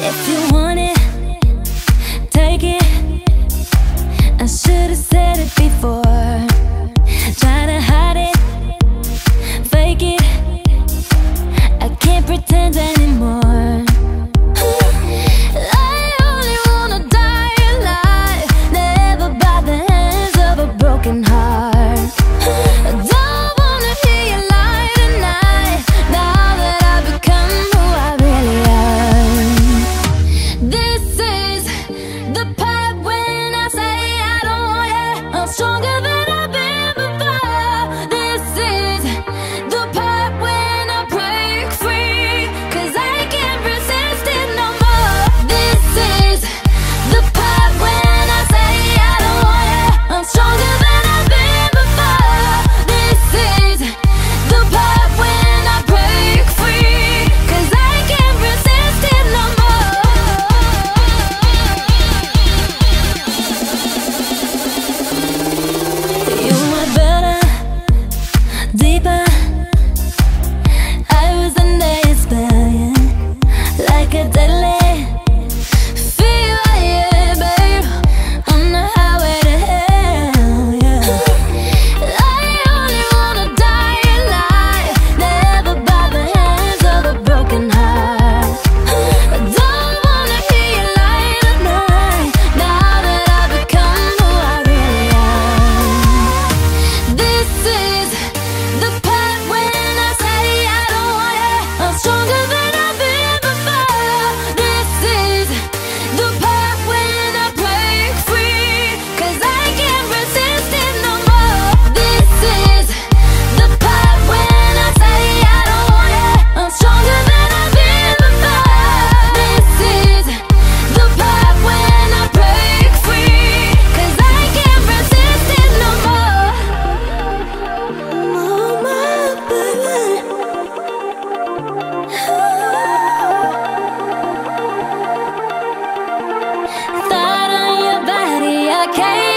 If you want it Okay.